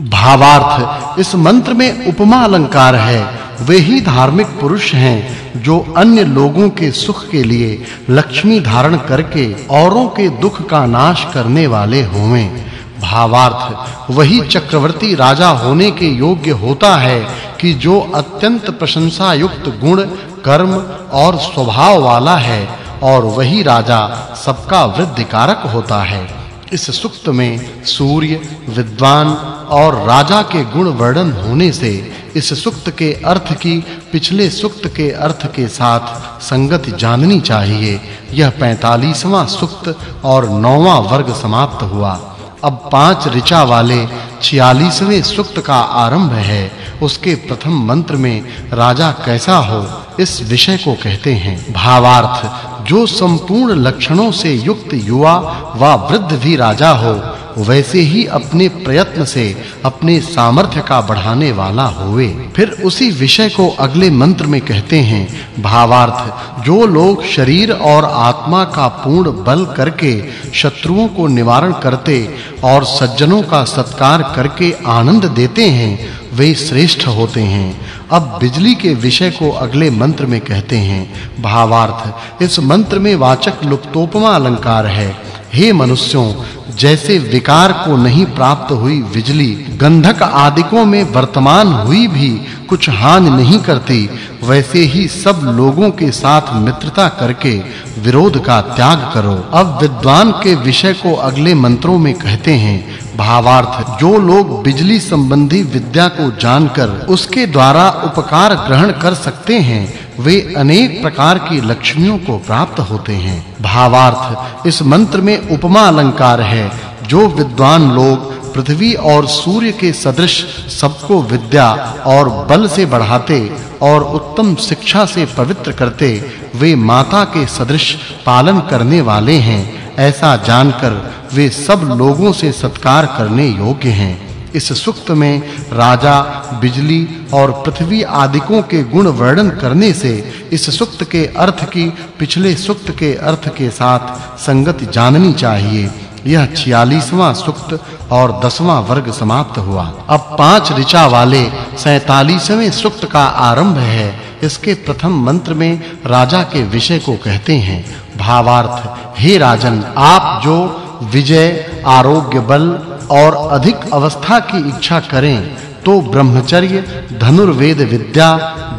भावार्थ, इस मंत्र में उपमा अलंकार है। वे ही धार्मिक पुरुष हैं, जो अन्य लोगों के सुख के लिए लक्ष्मी धारण करके औरों के दुख का नाश करने वाले होवें। भावार्थ, वही चक्रवर्ती राजा होने के योग्य होता है कि जो अत्यंत प्रशंसा युक्त गुण, कर्म और स्वभाव वाला है, और वही राजा सबका वृद्धि कारक होता है। इस सुक्त में सूर्य, विद्वान और राजा के गुण वर्णन होने से इस सुक्त के अर्थ की, पिछले सुक्त के अर्थ के साथ संगति जाननी चाहिए। यह 45वां सुक्त और 9वां वर्ग समाप्त हुआ। अब पाँच ऋचा वाले 46वें सुक्त का आरंभ है। उसके प्रथम मंत्र में, राजा कैसा हो? इस विषय को कहते हैं। भावार्थ, जो संपूर्ण लक्षणों से युक्त युवा व वृद्ध भी राजा हो वैसे ही अपने प्रयत्न से अपने सामर्थ्य का बढ़ाने वाला होवे। फिर उसी विषय को अगले मंत्र में कहते हैं, भावार्थ, जो लोग शरीर और आत्मा का पूर्ण बल करके शत्रुओं को निवारण करते और सज्जनों का सत्कार करके आनंद देते हैं, वे श्रेष्ठ होते हैं। अब बिजली के विषय को अगले मंत्र में कहते हैं, भावार्थ, इस मंत्र में वाचक् लुप्तोपमा अलंकार है। हे मनुष्यों, जैसे विकार को नहीं प्राप्त हुई बिजली, गंधक आदिकों में वर्तमान हुई भी कुछ हानि नहीं करती, वैसे ही सब लोगों के साथ मित्रता करके विरोध का त्याग करो। अब विद्वान के विषय को अगले मंत्रों में कहते हैं, भावार्थ, जो लोग बिजली संबंधी विद्या को जानकर उसके द्वारा उपकार ग्रहण कर सकते हैं वे अनेक प्रकार की लक्ष्मियों को प्राप्त होते हैं। भावार्थ, इस मंत्र में उपमा अलंकार है, जो विद्वान लोग पृथ्वी और सूर्य के सदृश सबको विद्या और बल से बढ़ाते और उत्तम शिक्षा से पवित्र करते, वे माता के सदृश पालन करने वाले हैं। ऐसा जानकर वे सब लोगों से सत्कार करने योग्य हैं। इस सुक्त में राजा, बिजली और पृथ्वी आदिकों के गुण वर्णन करने से इस सुक्त के अर्थ की, पिछले सुक्त के अर्थ के साथ संगति जाननी चाहिए। यह 46वां सुक्त और 10वां वर्ग समाप्त हुआ। अब पाँच ऋचा वाले 47वें सुक्त का आरंभ है। इसके प्रथम मंत्र में राजा के विषय को कहते हैं। भावार्थ, हे राजन, आप जो विजय आरोग्य बल और अधिक अवस्था की इच्छा करें तो ब्रह्मचर्य, धनुर्वेद विद्या,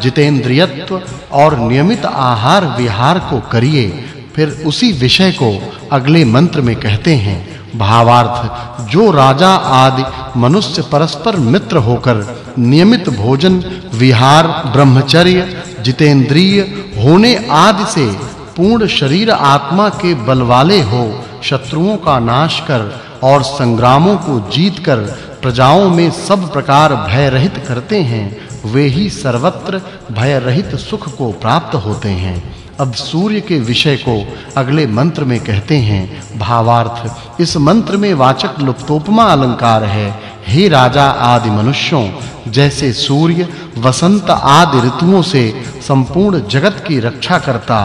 जितेंद्रियत्व और नियमित आहार विहार को करिए। फिर उसी विषय को अगले मंत्र में कहते हैं। भावार्थ, जो राजा आदि मनुष्य परस्पर मित्र होकर नियमित भोजन, विहार, ब्रह्मचर्य, जितेंद्रिय, होने आदि से पूर्ण शरीर आत्मा के बल वाले हो शत्रुओं का नाश कर और संग्रामों को जीत कर प्रजाओं में सब प्रकार भय रहित करते हैं, वे ही सर्वत्र भय रहित सुख को प्राप्त होते हैं। अब सूर्य के विषय को अगले मंत्र में कहते हैं, भावार्थ, इस मंत्र में वाचक् लुप्तोपमा अलंकार है हे राजा आदि मनुष्यों, जैसे सूर्य वसंत आदि ऋतुओं से संपूर्ण जगत की रक्षा करता,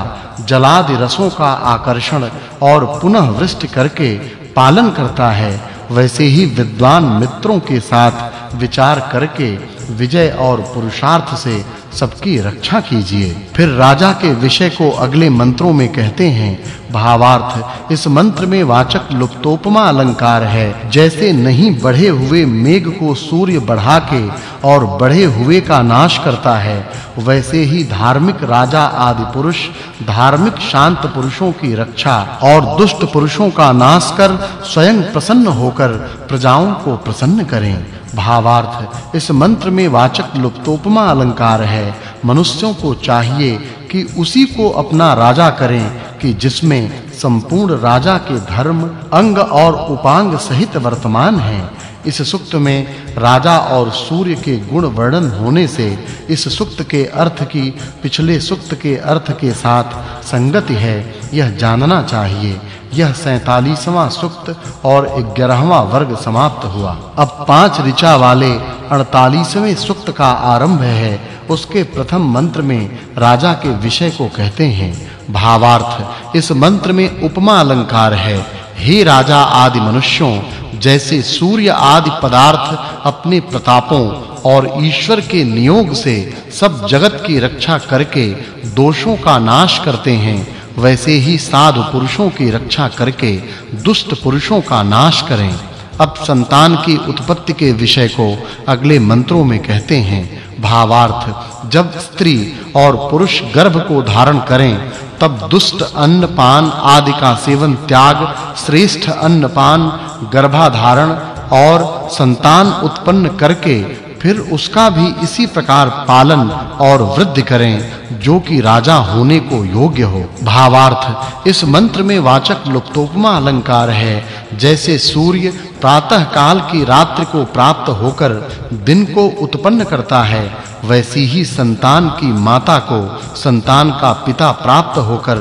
जलादि रसों का आकर्षण और पुनः वृष्टि करके पालन करता है, वैसे ही विद्वान मित्रों के साथ विचार करके विजय और पुरुषार्थ से सबकी रक्षा कीजिए। फिर राजा के विषय को अगले मंत्रों में कहते हैं भावार्थ। इस मंत्र में वाचक् लुप्तोपमा अलंकार है। जैसे नहीं बढ़े हुए मेघ को सूर्य बढ़ा के और बढ़े हुए का नाश करता है, वैसे ही धार्मिक राजा आदि पुरुष, धार्मिक शांत पुरुषों की रक्षा और दुष्ट पुरुषों का नाश कर स्वयं प्रसन्न होकर प्रजाओं को प्रसन्न करें। भावार्थ, इस मंत्र में वाचक् लुप्तोपमा अलंकार है। मनुष्यों को चाहिए कि उसी को अपना राजा करें कि जिसमें संपूर्ण राजा के धर्म, अंग और उपांग सहित वर्तमान हैं, इस सुक्त में राजा और सूर्य के गुण वर्णन होने से इस सुक्त के अर्थ की, पिछले सुक्त के अर्थ के साथ संगति है, यह जानना चाहिए। यह 47वां सुक्त और 11वां वर्ग समाप्त हुआ। अब पाँच ऋचा वाले 48वें सुक्त का आरंभ है। उसके प्रथम मंत्र में राजा के विषय को कहते हैं। भावार्थ। इस मंत्र में उपमा अलंकार है। हे राजा आदि मनुष्यों, जैसे सूर्य आदि पदार्थ अपने प्रतापों और ईश्वर के नियोग से सब जगत की रक्षा करके दोषों का नाश करते हैं, वैसे ही साधु पुरुषों की रक्षा करके दुष्ट पुरुषों का नाश करें। अब संतान की उत्पत्ति के विषय को अगले मंत्रों में कहते हैं, भावार्थ, जब स्त्री और पुरुष गर्भ को धारण करें, तब दुष्ट अन्न पान आदि का सेवन त्याग, श्रेष्ठ अन्न पान गर्भाधारण और संतान उत्पन्न करके फिर उसका भी इसी प्रकार पालन और वृद्धि करें, जो कि राजा होने को योग्य हो। भावार्थ, इस मंत्र में वाचक् लुप्तोपमा अलंकार है। जैसे सूर्य प्रातः काल की रात्रि को प्राप्त होकर दिन को उत्पन्न करता है, वैसी ही संतान की माता को संतान का पिता प्राप्त होकर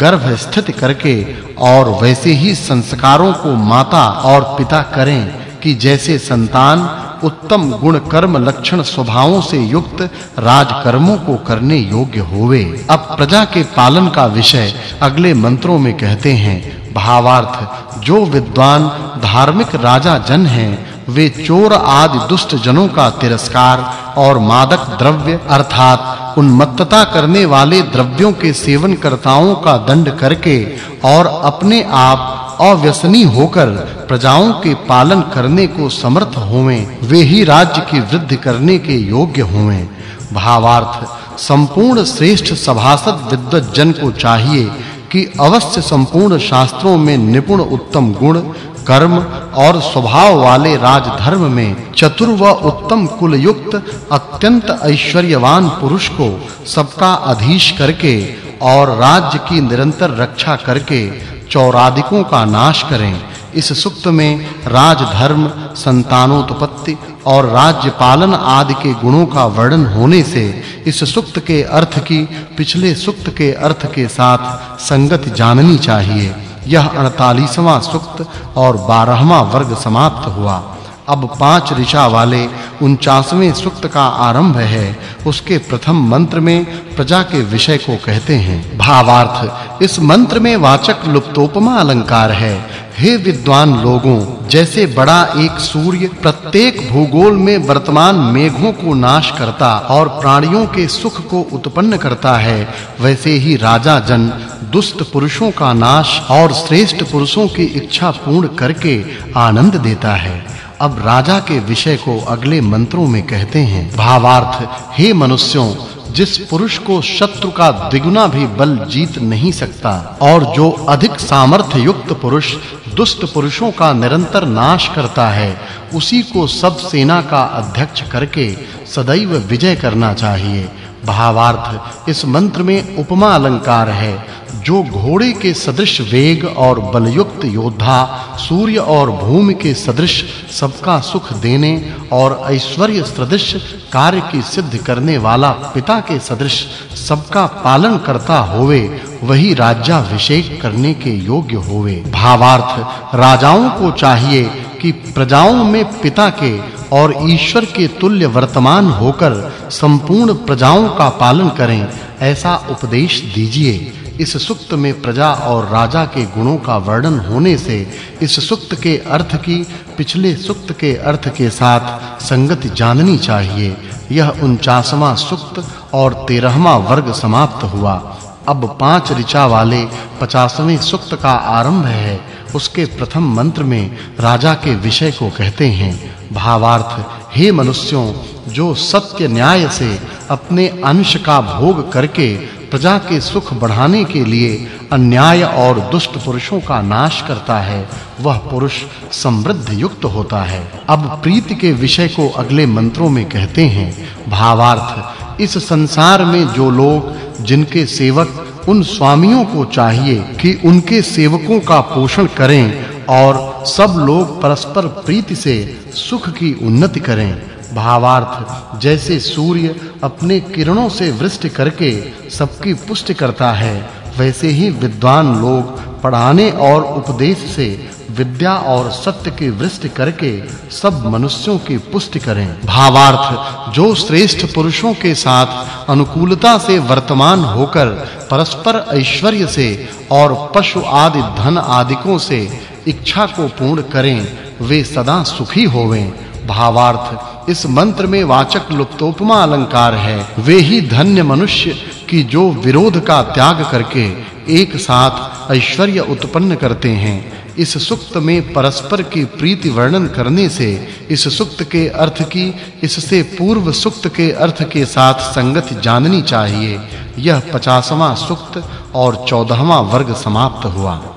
गर्भ स्थित करके और वैसे ही संस्कारों को माता और पिता करें कि जैसे संतान उत्तम गुण कर्म लक्षण स्वभावों से युक्त राजकर्मों को करने योग्य होवे। अब प्रजा के पालन का विषय अगले मंत्रों में कहते हैं, भावार्थ, जो विद्वान धार्मिक राजा जन हैं, वे चोर आदि दुष्ट जनों का तिरस्कार और मादक द्रव्य अर्थात उन्मत्तता करने वाले द्रव्यों के सेवन करताओं का दंड करके और अपने आप अव्यसनी होकर प्रजाओं के पालन करने को समर्थ होवें, वे ही राज्य की वृद्धि करने के योग्य होवें। भावार्थ, संपूर्ण श्रेष्ठ सभासद विद्वत जन को चाहिए कि अवश्य संपूर्ण शास्त्रों में निपुण उत्तम गुण, कर्म और स्वभाव वाले राजधर्म में चतुर व उत्तम कुल युक्त अत्यंत ऐश्वर्यवान पुरुष को सबका अधीश करके और राज्य की निरंतर रक्षा करके चौरादिकों का नाश करें। इस सुक्त में राजधर्म, संतानोत्पत्ति और राज्य पालन आदि के गुणों का वर्णन होने से इस सुक्त के अर्थ की, पिछले सुक्त के अर्थ के साथ संगति जाननी चाहिए। यह 48वां सुक्त और 12वां वर्ग समाप्त हुआ। अब पाँच ऋचा वाले 49वें सुक्त का आरंभ है। उसके प्रथम मंत्र में प्रजा के विषय को कहते हैं। भावार्थ, इस मंत्र में वाचक् लुप्तोपमा अलंकार है। हे विद्वान लोगों, जैसे बड़ा एक सूर्य प्रत्येक भूगोल में वर्तमान मेघों को नाश करता और प्राणियों के सुख को उत्पन्न करता है, वैसे ही राजा जन दुष्ट पुरुषों का नाश और श्रेष्ठ पुरुषों की इच्छा पूर्ण करके आनंद देता है। अब राजा के विषय को अगले मंत्रों में कहते हैं। भावार्थ, हे मनुष्यों, जिस पुरुष को शत्रु का द्विगुना भी बल जीत नहीं सकता, और जो अधिक सामर्थ्य युक्त पुरुष, दुष्ट पुरुषों का निरंतर नाश करता है, उसी को सब सेना का अध्यक्ष करके सदैव विजय करना चाहिए। भावार्थ, इस मंत्र में उपमा अलंकार है, जो घोड़े के सदृश वेग और बलयुक्त योद्धा, सूर्य और भूमि के सदृश सबका सुख देने और ऐश्वर्य सदृश कार्य की सिद्ध करने वाला पिता के सदृश सबका पालन करता होवे वही राज्याभिषेक करने के योग्य होवे। भावार्थ, राजाओं को चाहिए कि प्रजाओं में पिता के और ईश्वर के तुल्य वर्तमान होकर संपूर्ण प्रजाओं का पालन करें, ऐसा उपदेश दीजिए। इस सुक्त में प्रजा और राजा के गुणों का वर्णन होने से इस सुक्त के अर्थ की, पिछले सुक्त के अर्थ के साथ संगति जाननी चाहिए। यह 49वां सुक्त और 13वां वर्ग समाप्त हुआ। अब पाँच ऋचा वाले 50वें सुक्त का आरंभ है। उसके प्रथम मंत्र में राजा के विषय को कहते हैं, भावार्थ, हे मनुष्यों, जो सत्य न्याय से अपने अंश का भोग करके प्रजा के सुख बढ़ाने के लिए अन्याय और दुष्ट पुरुषों का नाश करता है, वह पुरुष समृद्ध युक्त होता है। अब प्रीति के विषय को अगले मंत्रों में कहते हैं, भावार्थ, इस संसार में जो लोग जिनके सेवक उन स्वामियों को चाहिए कि उनके सेवकों का पोषण करें और सब लोग परस्पर प्रीति से सुख की उन्नति करें। भावार्थ, जैसे सूर्य अपने किरणों से वृष्टि करके सबकी पुष्टि करता है, वैसे ही विद्वान लोग पढ़ाने और उपदेश से विद्या और सत्य की वृष्टि करके सब मनुष्यों की पुष्टि करें। भावार्थ, जो श्रेष्ठ पुरुषों के साथ अनुकूलता से वर्तमान होकर परस्पर ऐश्वर्य से और पशु आदि धन आदिकों से इच्छा को पूर्ण करें, वे सदा सुखी होवें। भावार्थ, इस मंत्र में वाचक् लुप्तोपमा अलंकार है। वे ही धन्य मनुष्य की जो विरोध का त्याग करके एक साथ ऐश्वर्य उत्पन्न करते हैं। इस सुक्त में परस्पर की प्रीति वर्णन करने से, इस सुक्त के अर्थ की, इससे पूर्व सुक्त के अर्थ के साथ संगति जाननी चाहिए। यह 50वां सुक्त और 14वां वर्ग समाप्त हुआ।